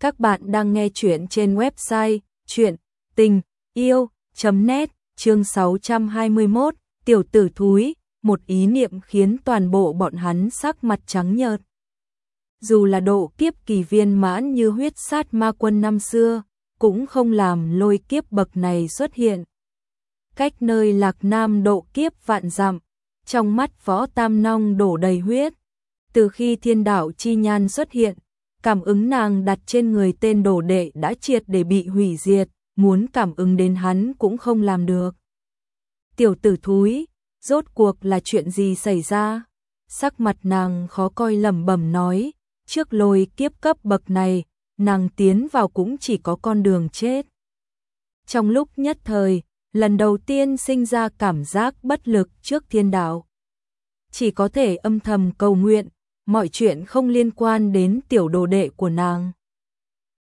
Các bạn đang nghe chuyện trên website chuyện tình yêu.net chương 621 tiểu tử thúi, một ý niệm khiến toàn bộ bọn hắn sắc mặt trắng nhợt. Dù là độ kiếp kỳ viên mãn như huyết sát ma quân năm xưa, cũng không làm lôi kiếp bậc này xuất hiện. Cách nơi lạc nam độ kiếp vạn dặm, trong mắt võ tam nong đổ đầy huyết. Từ khi thiên đạo chi nhan xuất hiện, cảm ứng nàng đặt trên người tên đồ đệ đã triệt để bị hủy diệt, muốn cảm ứng đến hắn cũng không làm được. Tiểu tử thúi, rốt cuộc là chuyện gì xảy ra? Sắc mặt nàng khó coi lẩm bẩm nói, trước lôi kiếp cấp bậc này, nàng tiến vào cũng chỉ có con đường chết. Trong lúc nhất thời, lần đầu tiên sinh ra cảm giác bất lực trước thiên đạo. Chỉ có thể âm thầm cầu nguyện, mọi chuyện không liên quan đến tiểu đồ đệ của nàng.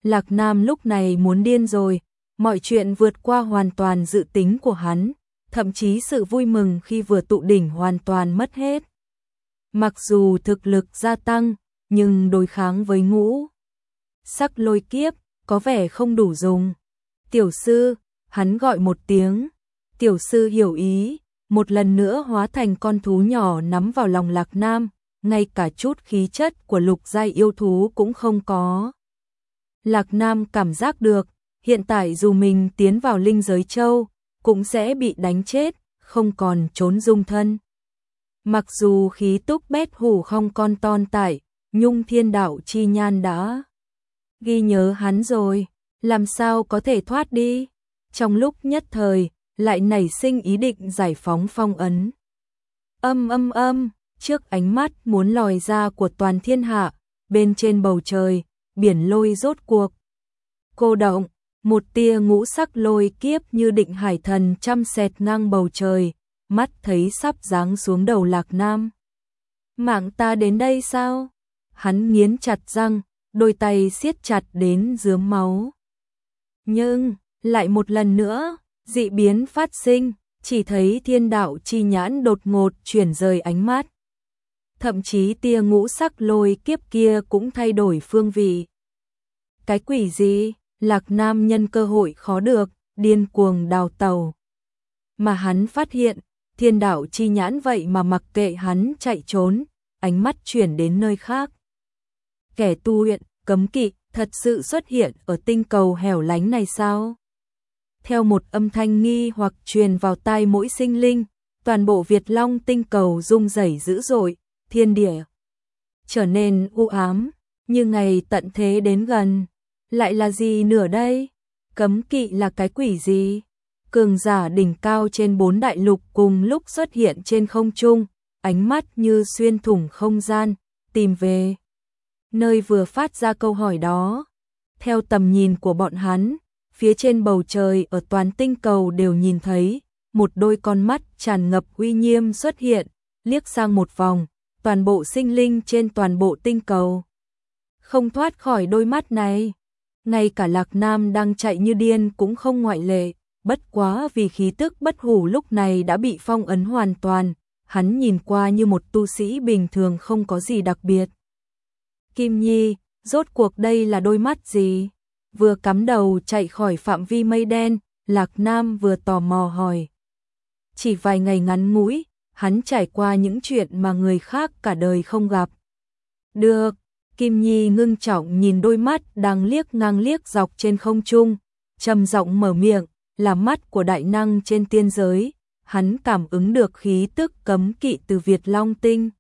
Lạc Nam lúc này muốn điên rồi, mọi chuyện vượt qua hoàn toàn dự tính của hắn, thậm chí sự vui mừng khi vừa tụ đỉnh hoàn toàn mất hết. Mặc dù thực lực gia tăng, nhưng đối kháng với ngũ. Sắc lôi kiếp, có vẻ không đủ dùng. Tiểu sư, hắn gọi một tiếng. Tiểu sư hiểu ý, một lần nữa hóa thành con thú nhỏ nắm vào lòng lạc nam, ngay cả chút khí chất của lục giai yêu thú cũng không có. Lạc Nam cảm giác được, hiện tại dù mình tiến vào linh giới châu, cũng sẽ bị đánh chết, không còn trốn dung thân. Mặc dù khí túc bét hủ không con ton tại, nhung thiên đạo chi nhan đã ghi nhớ hắn rồi, làm sao có thể thoát đi. Trong lúc nhất thời, lại nảy sinh ý định giải phóng phong ấn. Âm âm âm, trước ánh mắt muốn lòi ra của toàn thiên hạ, bên trên bầu trời, biển lôi rốt cuộc. Cô động, một tia ngũ sắc lôi kiếp như định hải thần chăm xẹt ngang bầu trời, mắt thấy sắp giáng xuống đầu lạc nam. Mạng ta đến đây sao? Hắn nghiến chặt răng, đôi tay siết chặt đến dướm máu. Nhưng, lại một lần nữa, dị biến phát sinh, chỉ thấy thiên đạo chi nhãn đột ngột chuyển rời ánh mắt thậm chí tia ngũ sắc lôi kiếp kia cũng thay đổi phương vị. Cái quỷ gì, lạc nam nhân cơ hội khó được, điên cuồng đào tàu. Mà hắn phát hiện, thiên đạo chi nhãn vậy mà mặc kệ hắn chạy trốn, ánh mắt chuyển đến nơi khác. Kẻ tu luyện, cấm kỵ, thật sự xuất hiện ở tinh cầu hẻo lánh này sao? Theo một âm thanh nghi hoặc truyền vào tai mỗi sinh linh, toàn bộ Việt Long tinh cầu rung rẩy dữ dội, thiên địa trở nên u ám, như ngày tận thế đến gần. Lại là gì nửa đây? Cấm kỵ là cái quỷ gì? Cường giả đỉnh cao trên bốn đại lục cùng lúc xuất hiện trên không trung, ánh mắt như xuyên thủng không gian, tìm về nơi vừa phát ra câu hỏi đó. Theo tầm nhìn của bọn hắn, phía trên bầu trời ở toàn tinh cầu đều nhìn thấy một đôi con mắt tràn ngập uy nghiêm xuất hiện, liếc sang một vòng, toàn bộ sinh linh trên toàn bộ tinh cầu. Không thoát khỏi đôi mắt này. Ngay cả Lạc Nam đang chạy như điên cũng không ngoại lệ, bất quá vì khí tức bất hủ lúc này đã bị phong ấn hoàn toàn, hắn nhìn qua như một tu sĩ bình thường không có gì đặc biệt. Kim Nhi, rốt cuộc đây là đôi mắt gì? Vừa cắm đầu chạy khỏi phạm vi mây đen, Lạc Nam vừa tò mò hỏi. Chỉ vài ngày ngắn ngủi, hắn trải qua những chuyện mà người khác cả đời không gặp. Được, Kim Nhi ngưng trọng nhìn đôi mắt đang liếc ngang liếc dọc trên không trung, trầm giọng mở miệng, là mắt của đại năng trên tiên giới, hắn cảm ứng được khí tức cấm kỵ từ Việt Long Tinh.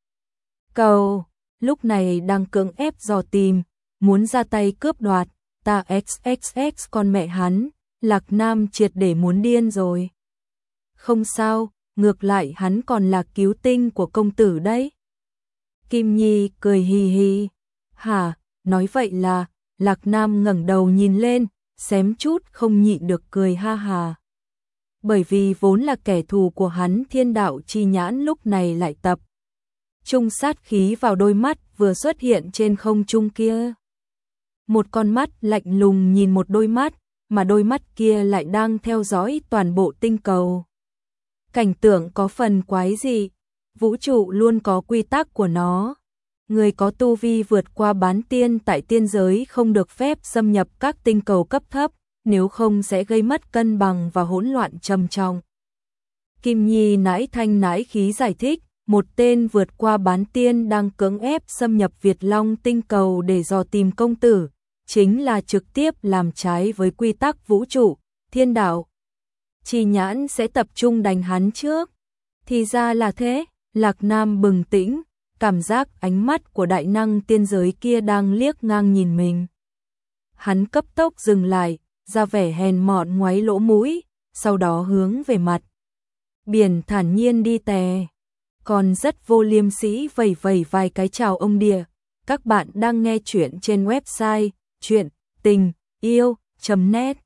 Cầu, lúc này đang cưỡng ép dò tìm, muốn ra tay cướp đoạt, ta XXX con mẹ hắn, Lạc Nam triệt để muốn điên rồi. Không sao, ngược lại hắn còn là cứu tinh của công tử đấy. Kim Nhi cười hì hì. Hả, nói vậy là, Lạc Nam ngẩng đầu nhìn lên, xém chút không nhịn được cười ha hà. Bởi vì vốn là kẻ thù của hắn thiên đạo chi nhãn lúc này lại tập. Trung sát khí vào đôi mắt vừa xuất hiện trên không trung kia. Một con mắt lạnh lùng nhìn một đôi mắt, mà đôi mắt kia lại đang theo dõi toàn bộ tinh cầu cảnh tượng có phần quái dị, vũ trụ luôn có quy tắc của nó. người có tu vi vượt qua bán tiên tại tiên giới không được phép xâm nhập các tinh cầu cấp thấp, nếu không sẽ gây mất cân bằng và hỗn loạn trầm trọng. Kim Nhi nãi thanh nãi khí giải thích, một tên vượt qua bán tiên đang cưỡng ép xâm nhập Việt Long tinh cầu để dò tìm công tử, chính là trực tiếp làm trái với quy tắc vũ trụ, thiên đạo. Chi nhãn sẽ tập trung đánh hắn trước. Thì ra là thế, Lạc Nam bừng tĩnh, cảm giác ánh mắt của đại năng tiên giới kia đang liếc ngang nhìn mình. Hắn cấp tốc dừng lại, ra vẻ hèn mọn ngoáy lỗ mũi, sau đó hướng về mặt. Biển thản nhiên đi tè, còn rất vô liêm sĩ vẩy vẩy vài cái chào ông địa. Các bạn đang nghe chuyện trên website chuyện tình yêu.net